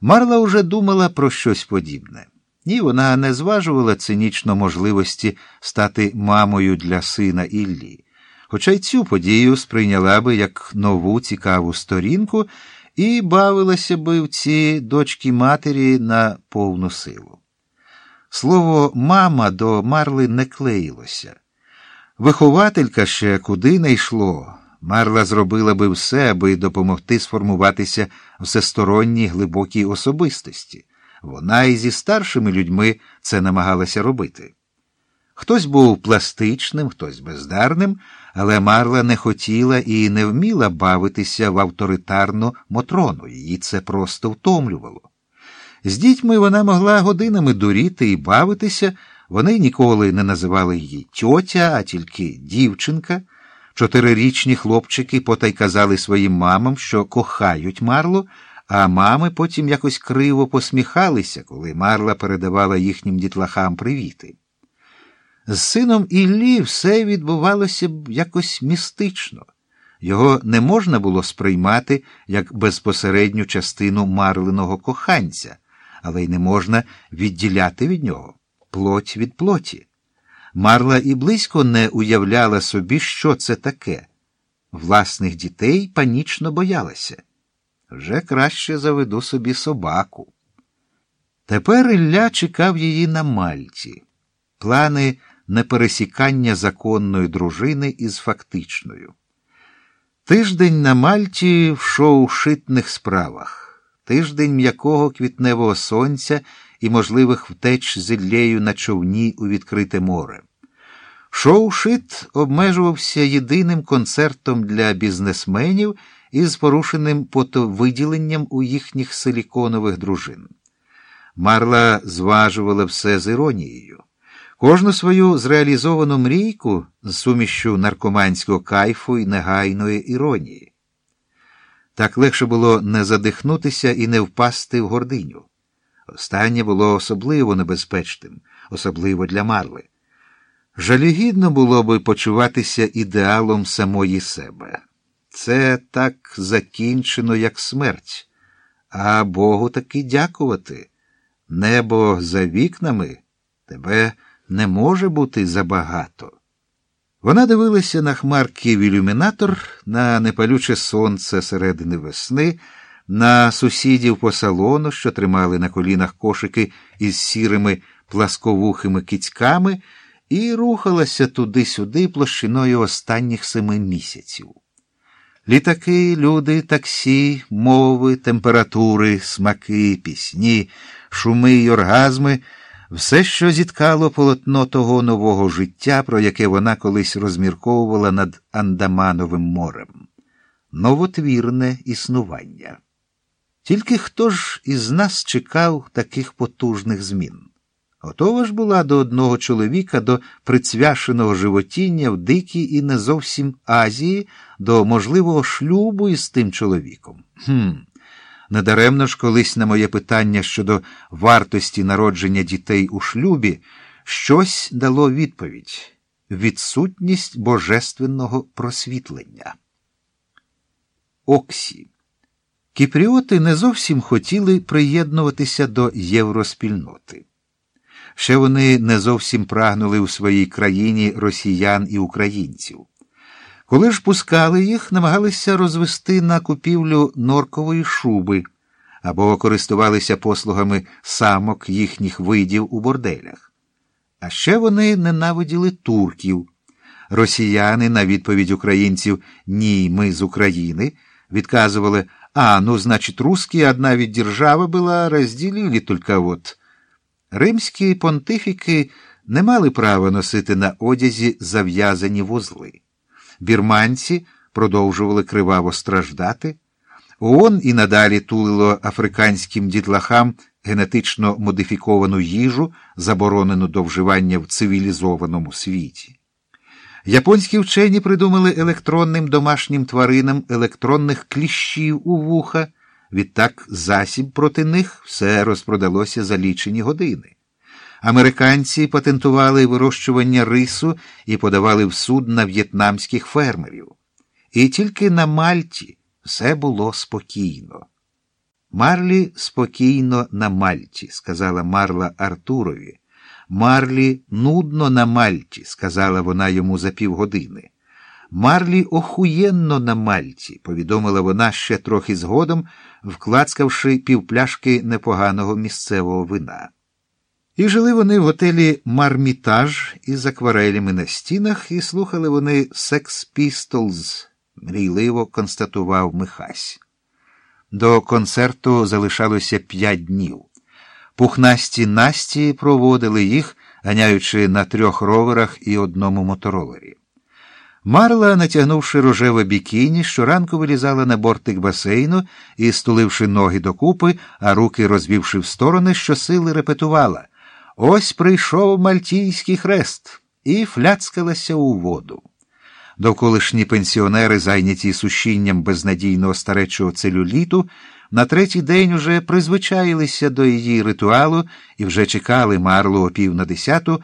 Марла уже думала про щось подібне. Ні, вона не зважувала цинічно можливості стати мамою для сина Іллі, хоча й цю подію сприйняла би як нову цікаву сторінку і бавилася би в ці дочки матері на повну силу. Слово мама до Марли не клеїлося. Вихователька ще куди не йшло. Марла зробила би все, аби допомогти сформуватися всесторонній глибокій особистості. Вона і зі старшими людьми це намагалася робити. Хтось був пластичним, хтось бездарним, але Марла не хотіла і не вміла бавитися в авторитарну Мотрону, її це просто втомлювало. З дітьми вона могла годинами дуріти і бавитися, вони ніколи не називали її тьотя, а тільки дівчинка. Чотирирічні хлопчики потай казали своїм мамам, що кохають Марлу, а мами потім якось криво посміхалися, коли Марла передавала їхнім дітлахам привіти. З сином Іллі все відбувалося б якось містично. Його не можна було сприймати як безпосередню частину марленого коханця, але й не можна відділяти від нього плоть від плоті. Марла і близько не уявляла собі, що це таке. Власних дітей панічно боялася. Вже краще заведу собі собаку. Тепер Ілля чекав її на Мальті. Плани непересікання законної дружини із фактичною. Тиждень на Мальті в шоу шитних справах, тиждень м'якого квітневого сонця і можливих втеч з Іллею на човні у відкрите море. Шоу Шит обмежувався єдиним концертом для бізнесменів із порушеним потовиділенням у їхніх силіконових дружин. Марла зважувала все з іронією. Кожну свою зреалізовану мрійку з сумішю наркоманського кайфу і негайної іронії. Так легше було не задихнутися і не впасти в гординю. Останнє було особливо небезпечним, особливо для Марли. Жалюгідно було би почуватися ідеалом самої себе. Це так закінчено, як смерть, а Богу таки дякувати. Небо за вікнами тебе не може бути забагато. Вона дивилася на хмарки в ілюмінатор, на непалюче сонце середини весни, на сусідів по салону, що тримали на колінах кошики із сірими пласковухими кицьками, і рухалася туди-сюди площиною останніх семи місяців. Літаки, люди, таксі, мови, температури, смаки, пісні, шуми й оргазми все, що зіткало полотно того нового життя, про яке вона колись розмірковувала над Андамановим морем, новотвірне існування. Тільки хто ж із нас чекав таких потужних змін? Готова ж була до одного чоловіка, до прицвяшеного животіння в дикій і не зовсім Азії, до можливого шлюбу із тим чоловіком. Хм. Недаремно ж колись на моє питання щодо вартості народження дітей у шлюбі щось дало відповідь відсутність божественного просвітлення. Оксі. Кіпріоти не зовсім хотіли приєднуватися до євроспільноти. Ще вони не зовсім прагнули у своїй країні росіян і українців. Коли ж пускали їх, намагалися розвести на купівлю норкової шуби або користувалися послугами самок їхніх видів у борделях. А ще вони ненавиділи турків. Росіяни на відповідь українців Ні, ми з України відказували А, ну, значить, русские одна ведь держава была, разделили только вот. Римські понтифіки не мали права носити на одязі зав'язані вузли. Бірманці продовжували криваво страждати. ООН і надалі тулило африканським дітлахам генетично модифіковану їжу, заборонену до вживання в цивілізованому світі. Японські вчені придумали електронним домашнім тваринам електронних кліщів у вуха. Відтак засіб проти них все розпродалося за лічені години. Американці патентували вирощування рису і подавали в суд на в'єтнамських фермерів. І тільки на Мальті все було спокійно. Марлі спокійно на Мальті, сказала Марла Артурові. Марлі нудно на Мальті, сказала вона йому за півгодини. Марлі охуєнно на Мальті, повідомила вона ще трохи згодом, вклацкавши півпляшки непоганого місцевого вина. І жили вони в готелі Мармітаж із акварелями на стінах, і слухали вони Sex Pistols, мрійливо констатував Михась. До концерту залишалося п'ять днів. Пухнасті Насті проводили їх, ганяючи на трьох роверах і одному моторолері. Марла, натягнувши рожеве бікіні, щоранку вилізала на бортик басейну і, стуливши ноги докупи, а руки розвівши в сторони, щосили репетувала Ось прийшов мальтійський хрест і фляцкалася у воду. Довколишні пенсіонери, зайняті сушінням безнадійного старечого целюліту, на третій день уже призвичаїлися до її ритуалу і вже чекали Марлу о пів на десяту,